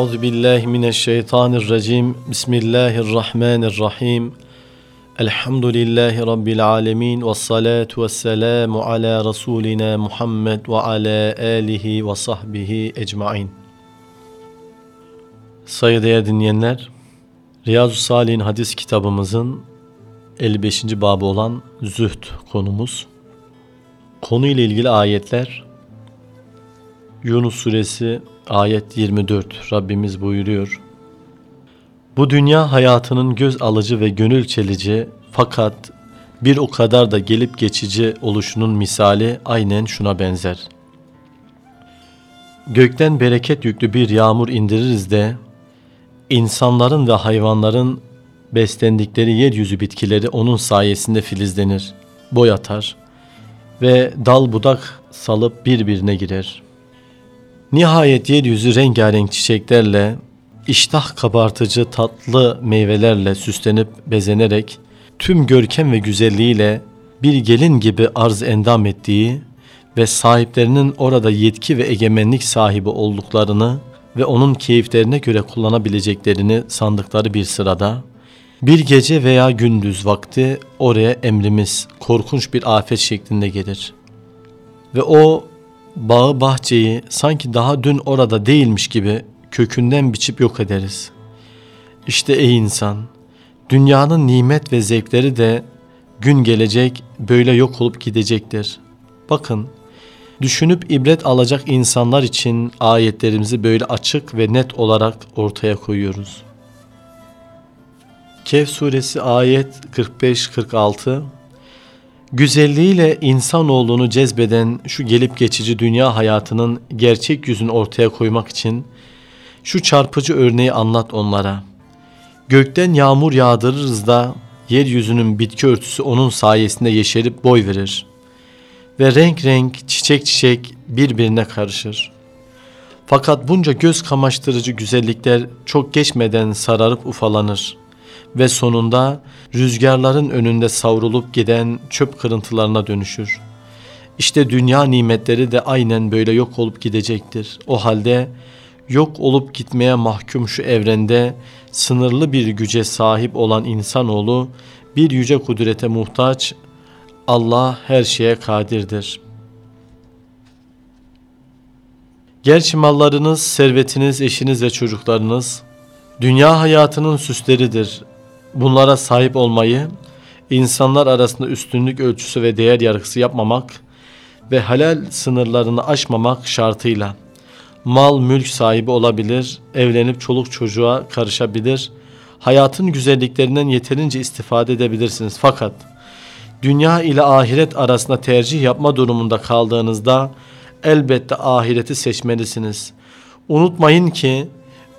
Euzu billahi mineşşeytanirracim. Bismillahirrahmanirrahim. Elhamdülillahi rabbil alamin ve salatu vesselamu ala rasulina Muhammed ve ala alihi ve sahbihi ecmaîn. Saygıdeğer dinleyenler, Riyazu Salih'in hadis kitabımızın 55. babı olan zühd konumuz. Konuyla ilgili ayetler Yunus suresi ayet 24 Rabbimiz buyuruyor. Bu dünya hayatının göz alıcı ve gönül çelici fakat bir o kadar da gelip geçici oluşunun misali aynen şuna benzer. Gökten bereket yüklü bir yağmur indiririz de insanların ve hayvanların beslendikleri yeryüzü bitkileri onun sayesinde filizlenir, boy atar ve dal budak salıp birbirine girer.'' Nihayet yeryüzü rengarenk çiçeklerle, iştah kabartıcı tatlı meyvelerle süslenip bezenerek, tüm görkem ve güzelliğiyle bir gelin gibi arz endam ettiği ve sahiplerinin orada yetki ve egemenlik sahibi olduklarını ve onun keyiflerine göre kullanabileceklerini sandıkları bir sırada, bir gece veya gündüz vakti oraya emrimiz korkunç bir afet şeklinde gelir. Ve o bağı bahçeyi sanki daha dün orada değilmiş gibi kökünden biçip yok ederiz. İşte ey insan, dünyanın nimet ve zevkleri de gün gelecek böyle yok olup gidecektir. Bakın, düşünüp ibret alacak insanlar için ayetlerimizi böyle açık ve net olarak ortaya koyuyoruz. Kehf suresi ayet 45-46 Güzelliğiyle insanoğlunu cezbeden şu gelip geçici dünya hayatının gerçek yüzünü ortaya koymak için şu çarpıcı örneği anlat onlara. Gökten yağmur yağdırırız da yeryüzünün bitki örtüsü onun sayesinde yeşerip boy verir. Ve renk renk, çiçek çiçek birbirine karışır. Fakat bunca göz kamaştırıcı güzellikler çok geçmeden sararıp ufalanır ve sonunda rüzgarların önünde savrulup giden çöp kırıntılarına dönüşür. İşte dünya nimetleri de aynen böyle yok olup gidecektir. O halde yok olup gitmeye mahkum şu evrende sınırlı bir güce sahip olan insanoğlu bir yüce kudrete muhtaç, Allah her şeye kadirdir. Gerçi mallarınız, servetiniz, eşiniz ve çocuklarınız dünya hayatının süsleridir bunlara sahip olmayı, insanlar arasında üstünlük ölçüsü ve değer yargısı yapmamak ve halal sınırlarını aşmamak şartıyla mal mülk sahibi olabilir, evlenip çoluk çocuğa karışabilir, hayatın güzelliklerinden yeterince istifade edebilirsiniz. Fakat dünya ile ahiret arasında tercih yapma durumunda kaldığınızda elbette ahireti seçmelisiniz. Unutmayın ki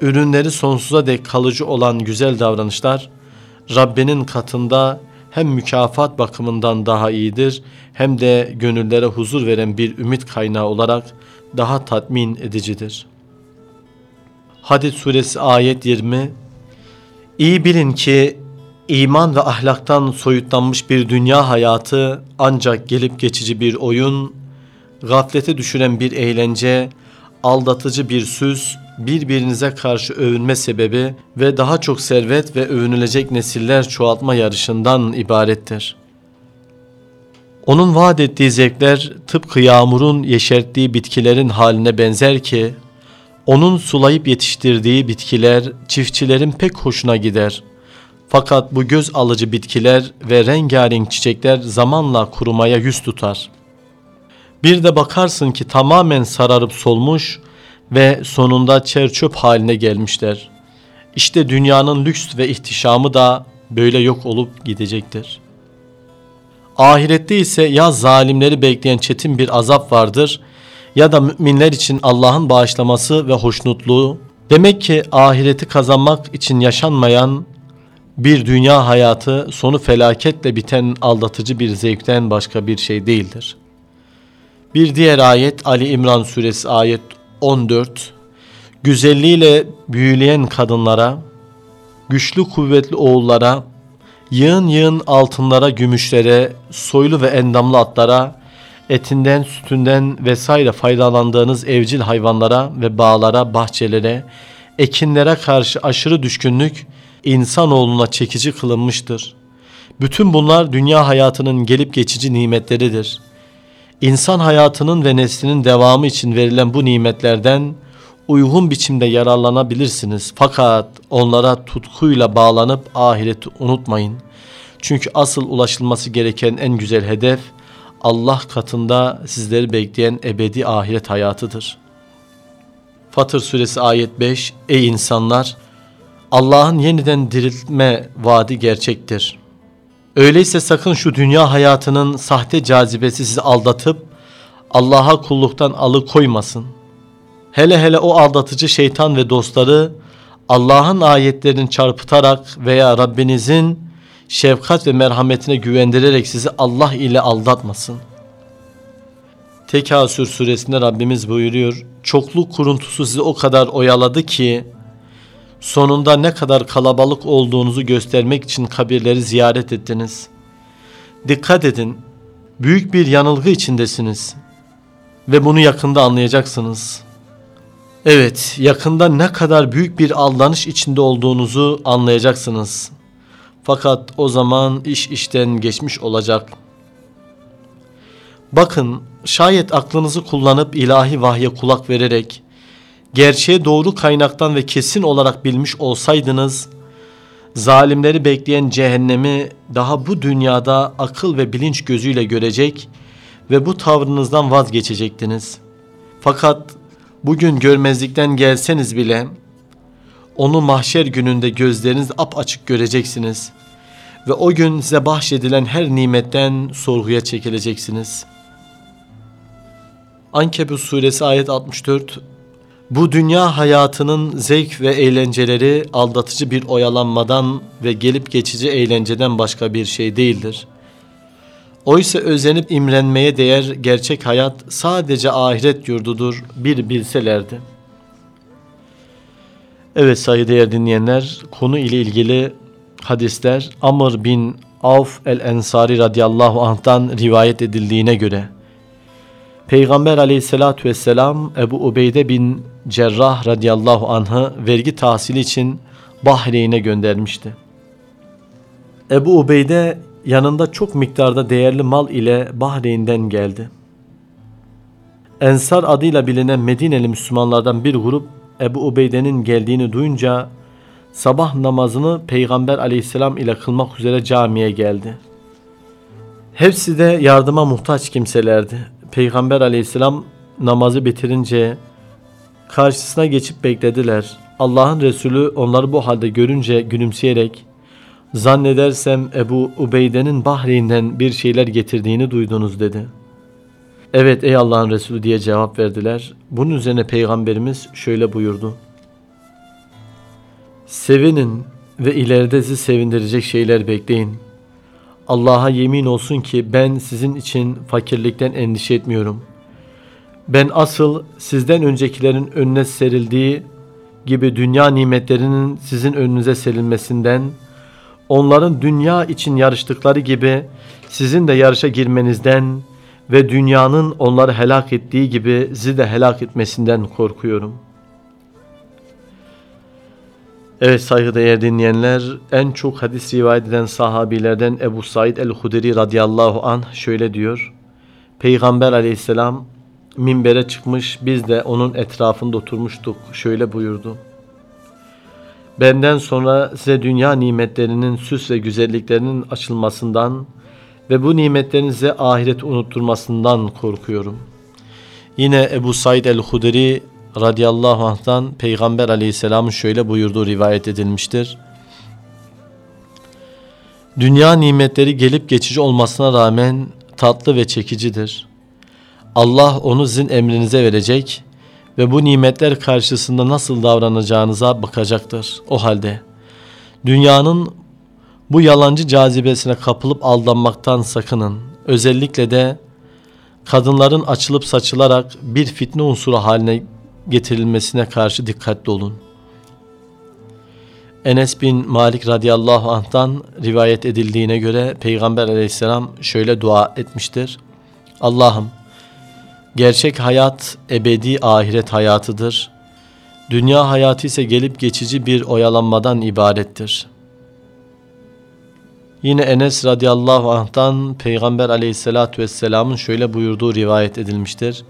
ürünleri sonsuza dek kalıcı olan güzel davranışlar Rabbinin katında hem mükafat bakımından daha iyidir hem de gönüllere huzur veren bir ümit kaynağı olarak daha tatmin edicidir. Hadid suresi ayet 20 İyi bilin ki iman ve ahlaktan soyutlanmış bir dünya hayatı ancak gelip geçici bir oyun, gaflete düşüren bir eğlence, aldatıcı bir süs, birbirinize karşı övünme sebebi ve daha çok servet ve övünülecek nesiller çoğaltma yarışından ibarettir. Onun vaat ettiği zevkler tıpkı yağmurun yeşerttiği bitkilerin haline benzer ki, onun sulayıp yetiştirdiği bitkiler çiftçilerin pek hoşuna gider. Fakat bu göz alıcı bitkiler ve rengarenk çiçekler zamanla kurumaya yüz tutar. Bir de bakarsın ki tamamen sararıp solmuş, ve sonunda çerçöp haline gelmişler. İşte dünyanın lüks ve ihtişamı da böyle yok olup gidecektir. Ahirette ise ya zalimleri bekleyen çetin bir azap vardır ya da müminler için Allah'ın bağışlaması ve hoşnutluğu. Demek ki ahireti kazanmak için yaşanmayan bir dünya hayatı sonu felaketle biten aldatıcı bir zevkten başka bir şey değildir. Bir diğer ayet Ali İmran suresi ayet 14 Güzelliğiyle büyüleyen kadınlara, güçlü kuvvetli oğullara, yığın yığın altınlara, gümüşlere, soylu ve endamlı atlara, etinden, sütünden vesaire faydalandığınız evcil hayvanlara ve bağlara, bahçelere, ekinlere karşı aşırı düşkünlük insanoğluna çekici kılınmıştır. Bütün bunlar dünya hayatının gelip geçici nimetleridir. İnsan hayatının ve neslinin devamı için verilen bu nimetlerden uygun biçimde yararlanabilirsiniz. Fakat onlara tutkuyla bağlanıp ahireti unutmayın. Çünkü asıl ulaşılması gereken en güzel hedef Allah katında sizleri bekleyen ebedi ahiret hayatıdır. Fatır suresi ayet 5 Ey insanlar! Allah'ın yeniden diriltme vaadi gerçektir. Öyleyse sakın şu dünya hayatının sahte cazibesi sizi aldatıp Allah'a kulluktan alıkoymasın. Hele hele o aldatıcı şeytan ve dostları Allah'ın ayetlerini çarpıtarak veya Rabbinizin şefkat ve merhametine güvendirerek sizi Allah ile aldatmasın. Tekasür suresinde Rabbimiz buyuruyor. Çokluk kuruntusu sizi o kadar oyaladı ki sonunda ne kadar kalabalık olduğunuzu göstermek için kabirleri ziyaret ettiniz. Dikkat edin. Büyük bir yanılgı içindesiniz ve bunu yakında anlayacaksınız. Evet, yakında ne kadar büyük bir aldanış içinde olduğunuzu anlayacaksınız. Fakat o zaman iş işten geçmiş olacak. Bakın, şayet aklınızı kullanıp ilahi vahye kulak vererek gerçeği doğru kaynaktan ve kesin olarak bilmiş olsaydınız, zalimleri bekleyen cehennemi daha bu dünyada akıl ve bilinç gözüyle görecek ve bu tavrınızdan vazgeçecektiniz. Fakat bugün görmezlikten gelseniz bile onu mahşer gününde gözleriniz açık göreceksiniz ve o gün size bahşedilen her nimetten sorguya çekileceksiniz. Ankebut suresi ayet 64 Bu dünya hayatının zevk ve eğlenceleri aldatıcı bir oyalanmadan ve gelip geçici eğlenceden başka bir şey değildir. Oysa özenip imrenmeye değer gerçek hayat sadece ahiret yurdudur bir bilselerdi. Evet saygıdeğer dinleyenler konu ile ilgili hadisler Amr bin Avf el-Ensari radıyallahu anh'tan rivayet edildiğine göre Peygamber aleyhissalatü vesselam Ebu Ubeyde bin Cerrah radıyallahu anh'ı vergi tahsili için Bahreyn'e göndermişti. Ebu Ubeyde yanında çok miktarda değerli mal ile Bahreyn'den geldi. Ensar adıyla bilinen Medineli Müslümanlardan bir grup Ebu Ubeyde'nin geldiğini duyunca sabah namazını Peygamber aleyhisselam ile kılmak üzere camiye geldi. Hepsi de yardıma muhtaç kimselerdi. Peygamber aleyhisselam namazı bitirince karşısına geçip beklediler. Allah'ın Resulü onları bu halde görünce gülümseyerek Zannedersem Ebu Ubeyde'nin Bahreyn'den bir şeyler getirdiğini duydunuz dedi. Evet ey Allah'ın Resulü diye cevap verdiler. Bunun üzerine Peygamberimiz şöyle buyurdu. Sevinin ve ileride sizi sevindirecek şeyler bekleyin. Allah'a yemin olsun ki ben sizin için fakirlikten endişe etmiyorum. Ben asıl sizden öncekilerin önüne serildiği gibi dünya nimetlerinin sizin önünüze serilmesinden, onların dünya için yarıştıkları gibi sizin de yarışa girmenizden ve dünyanın onları helak ettiği gibi sizi de helak etmesinden korkuyorum. Evet saygıdeğer dinleyenler en çok hadis rivayet eden sahabilerden Ebu Said el-Hudri radıyallahu anh şöyle diyor. Peygamber aleyhisselam minbere çıkmış biz de onun etrafında oturmuştuk şöyle buyurdu. Benden sonra size dünya nimetlerinin süs ve güzelliklerinin açılmasından ve bu nimetlerin size ahiret unutturmasından korkuyorum. Yine Ebu Said el-Hudri radıyallahu anh'tan Peygamber aleyhisselamın şöyle buyurduğu rivayet edilmiştir. Dünya nimetleri gelip geçici olmasına rağmen tatlı ve çekicidir. Allah onu sizin emrinize verecek ve bu nimetler karşısında nasıl davranacağınıza bakacaktır. O halde dünyanın bu yalancı cazibesine kapılıp aldanmaktan sakının. Özellikle de kadınların açılıp saçılarak bir fitne unsuru haline getirilmesine karşı dikkatli olun. Enes bin Malik radıyallahu anh'tan rivayet edildiğine göre Peygamber aleyhisselam şöyle dua etmiştir. Allah'ım Gerçek hayat ebedi ahiret hayatıdır. Dünya hayatı ise gelip geçici bir oyalanmadan ibarettir. Yine Enes radıyallahu anh'tan Peygamber aleyhissalatü vesselamın şöyle buyurduğu rivayet edilmiştir.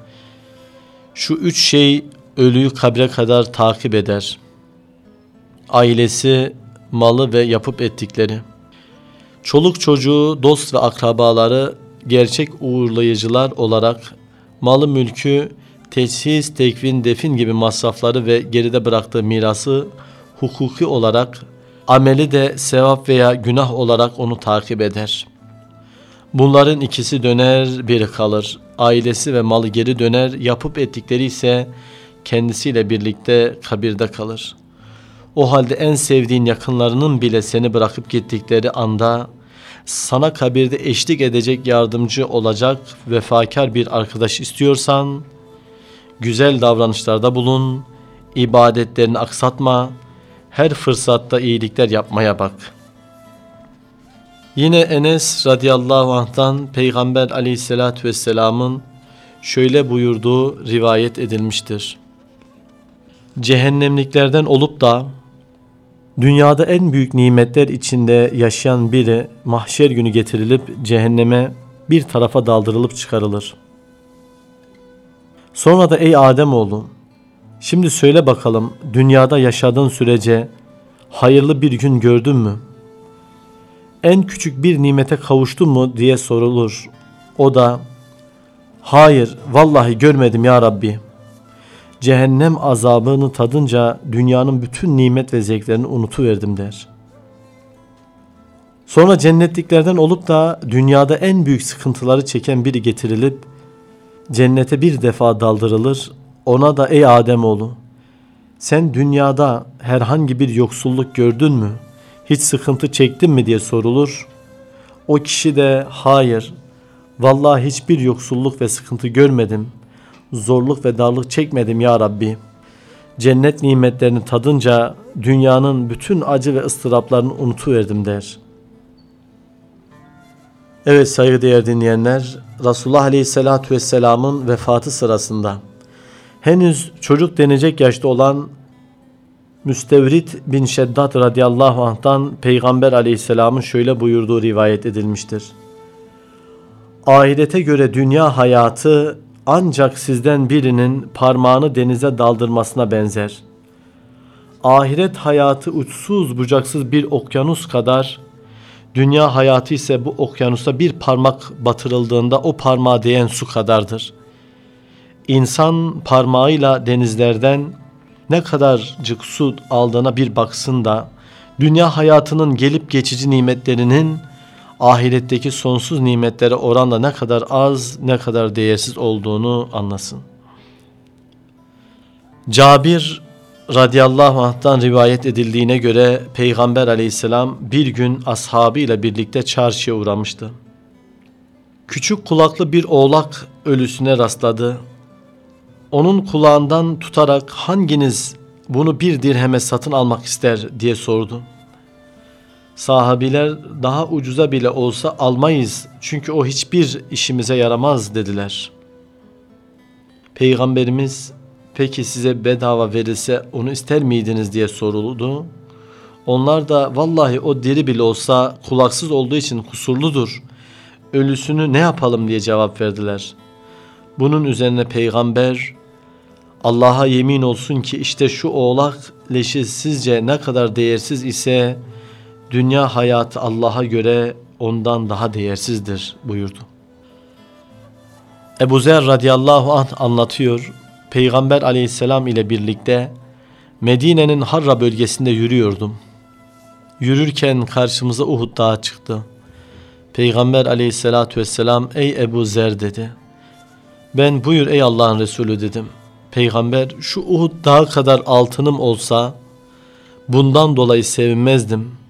Şu üç şey ölüyü kabre kadar takip eder. Ailesi, malı ve yapıp ettikleri. Çoluk çocuğu, dost ve akrabaları gerçek uğurlayıcılar olarak malı mülkü, teçhiz, tekvin, defin gibi masrafları ve geride bıraktığı mirası hukuki olarak ameli de sevap veya günah olarak onu takip eder. Bunların ikisi döner, biri kalır. Ailesi ve malı geri döner, yapıp ettikleri ise kendisiyle birlikte kabirde kalır. O halde en sevdiğin yakınlarının bile seni bırakıp gittikleri anda sana kabirde eşlik edecek yardımcı olacak vefakar bir arkadaş istiyorsan güzel davranışlarda bulun, ibadetlerini aksatma, her fırsatta iyilikler yapmaya bak. Yine Enes radıyallahu anh'tan Peygamber aleyhissalatü vesselamın şöyle buyurduğu rivayet edilmiştir. Cehennemliklerden olup da dünyada en büyük nimetler içinde yaşayan biri mahşer günü getirilip cehenneme bir tarafa daldırılıp çıkarılır. Sonra da ey Ademoğlu Şimdi söyle bakalım dünyada yaşadığın sürece hayırlı bir gün gördün mü? En küçük bir nimete kavuştun mu diye sorulur. O da hayır vallahi görmedim ya Rabbi. Cehennem azabını tadınca dünyanın bütün nimet ve zevklerini unutuverdim der. Sonra cennetliklerden olup da dünyada en büyük sıkıntıları çeken biri getirilip cennete bir defa daldırılır ona da ey Ademoğlu sen dünyada herhangi bir yoksulluk gördün mü? Hiç sıkıntı çektin mi diye sorulur. O kişi de hayır vallahi hiçbir yoksulluk ve sıkıntı görmedim. Zorluk ve darlık çekmedim ya Rabbi. Cennet nimetlerini tadınca dünyanın bütün acı ve ıstıraplarını unutuverdim der. Evet saygıdeğer dinleyenler Resulullah Aleyhisselatü Vesselam'ın vefatı sırasında henüz çocuk denecek yaşta olan Müstevrit bin Şeddat radıyallahu anh'tan Peygamber aleyhisselamın şöyle buyurduğu rivayet edilmiştir. Ahirete göre dünya hayatı ancak sizden birinin parmağını denize daldırmasına benzer. Ahiret hayatı uçsuz bucaksız bir okyanus kadar, dünya hayatı ise bu okyanusa bir parmak batırıldığında o parmağa değen su kadardır.'' İnsan parmağıyla denizlerden ne kadarcık su aldığına bir baksın da dünya hayatının gelip geçici nimetlerinin ahiretteki sonsuz nimetlere oranla ne kadar az ne kadar değersiz olduğunu anlasın. Cabir radıyallahu anh'tan rivayet edildiğine göre Peygamber aleyhisselam bir gün ashabıyla birlikte çarşıya uğramıştı. Küçük kulaklı bir oğlak ölüsüne rastladı onun kulağından tutarak hanginiz bunu bir dirheme satın almak ister diye sordu. Sahabiler daha ucuza bile olsa almayız çünkü o hiçbir işimize yaramaz dediler. Peygamberimiz peki size bedava verilse onu ister miydiniz diye soruldu. Onlar da vallahi o diri bile olsa kulaksız olduğu için kusurludur. Ölüsünü ne yapalım diye cevap verdiler. Bunun üzerine peygamber Allah'a yemin olsun ki işte şu oğlak leşi sizce ne kadar değersiz ise dünya hayatı Allah'a göre ondan daha değersizdir buyurdu. Ebu Zer radıyallahu anh anlatıyor. Peygamber aleyhisselam ile birlikte Medine'nin Harra bölgesinde yürüyordum. Yürürken karşımıza Uhud dağı çıktı. Peygamber aleyhissalatü vesselam ey Ebu Zer dedi. Ben buyur ey Allah'ın Resulü dedim. Peygamber şu Uhud dağı kadar altınım olsa bundan dolayı sevinmezdim.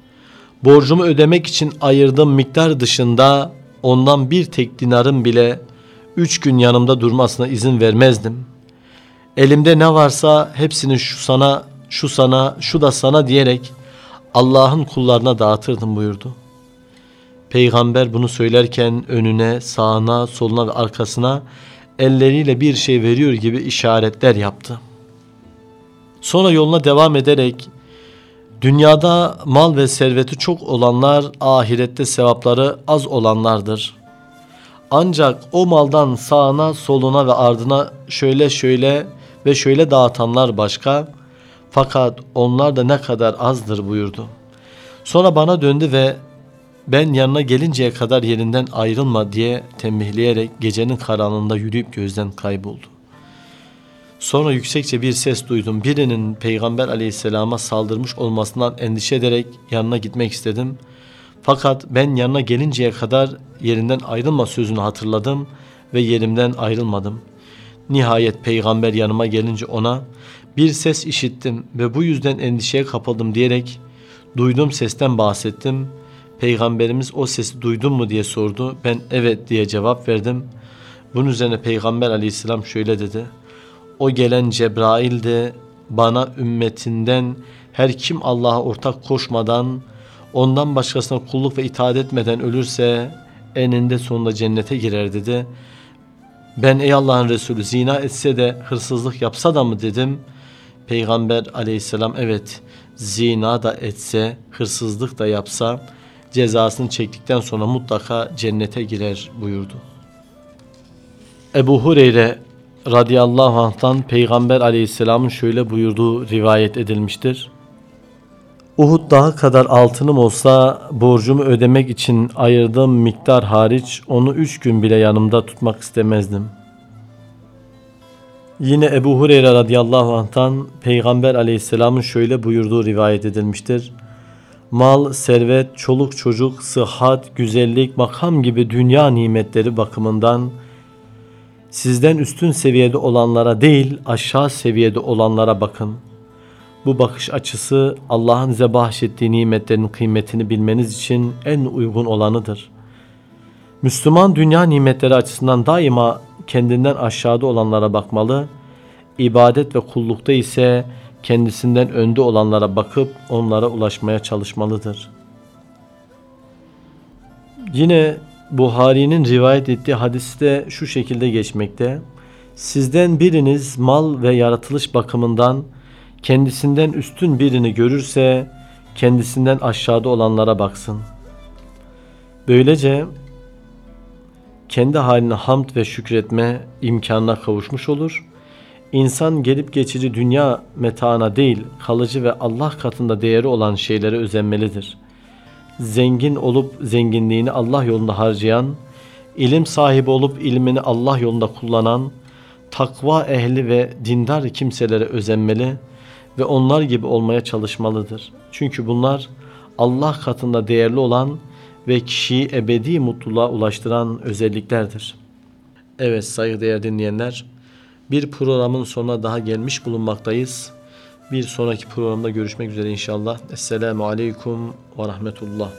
Borcumu ödemek için ayırdığım miktar dışında ondan bir tek dinarım bile üç gün yanımda durmasına izin vermezdim. Elimde ne varsa hepsini şu sana, şu sana, şu da sana diyerek Allah'ın kullarına dağıtırdım buyurdu. Peygamber bunu söylerken önüne, sağına, soluna ve arkasına elleriyle bir şey veriyor gibi işaretler yaptı. Sonra yoluna devam ederek dünyada mal ve serveti çok olanlar ahirette sevapları az olanlardır. Ancak o maldan sağına, soluna ve ardına şöyle şöyle ve şöyle dağıtanlar başka. Fakat onlar da ne kadar azdır buyurdu. Sonra bana döndü ve ben yanına gelinceye kadar yerinden ayrılma diye tembihleyerek gecenin karanlığında yürüyüp gözden kayboldu. Sonra yüksekçe bir ses duydum. Birinin Peygamber aleyhisselama saldırmış olmasından endişe ederek yanına gitmek istedim. Fakat ben yanına gelinceye kadar yerinden ayrılma sözünü hatırladım ve yerimden ayrılmadım. Nihayet peygamber yanıma gelince ona bir ses işittim ve bu yüzden endişeye kapıldım diyerek duyduğum sesten bahsettim. Peygamberimiz o sesi duydun mu diye sordu. Ben evet diye cevap verdim. Bunun üzerine Peygamber aleyhisselam şöyle dedi. O gelen Cebrail de bana ümmetinden her kim Allah'a ortak koşmadan ondan başkasına kulluk ve itaat etmeden ölürse eninde sonunda cennete girer dedi. Ben ey Allah'ın Resulü zina etse de hırsızlık yapsa da mı dedim. Peygamber aleyhisselam evet zina da etse hırsızlık da yapsa cezasını çektikten sonra mutlaka cennete girer buyurdu. Ebu Hureyre radıyallahu anh'tan Peygamber aleyhisselamın şöyle buyurduğu rivayet edilmiştir. Uhud dağı kadar altınım olsa borcumu ödemek için ayırdığım miktar hariç onu üç gün bile yanımda tutmak istemezdim. Yine Ebu Hureyre radıyallahu anh'tan Peygamber aleyhisselamın şöyle buyurduğu rivayet edilmiştir. Mal, servet, çoluk çocuk, sıhhat, güzellik, makam gibi dünya nimetleri bakımından sizden üstün seviyede olanlara değil aşağı seviyede olanlara bakın.'' Bu bakış açısı Allah'ın size bahşettiği nimetlerin kıymetini bilmeniz için en uygun olanıdır. Müslüman dünya nimetleri açısından daima kendinden aşağıda olanlara bakmalı, ibadet ve kullukta ise kendisinden önde olanlara bakıp onlara ulaşmaya çalışmalıdır. Yine Buhari'nin rivayet ettiği hadiste şu şekilde geçmekte. Sizden biriniz mal ve yaratılış bakımından kendisinden üstün birini görürse kendisinden aşağıda olanlara baksın. Böylece kendi haline hamd ve şükretme imkanına kavuşmuş olur. İnsan gelip geçici dünya metaına değil, kalıcı ve Allah katında değeri olan şeylere özenmelidir. Zengin olup zenginliğini Allah yolunda harcayan, ilim sahibi olup ilmini Allah yolunda kullanan, takva ehli ve dindar kimselere özenmeli ve onlar gibi olmaya çalışmalıdır. Çünkü bunlar Allah katında değerli olan ve kişiyi ebedi mutluluğa ulaştıran özelliklerdir. Evet saygıdeğer dinleyenler, bir programın sonuna daha gelmiş bulunmaktayız. Bir sonraki programda görüşmek üzere inşallah. Esselamu Aleyküm ve Rahmetullah.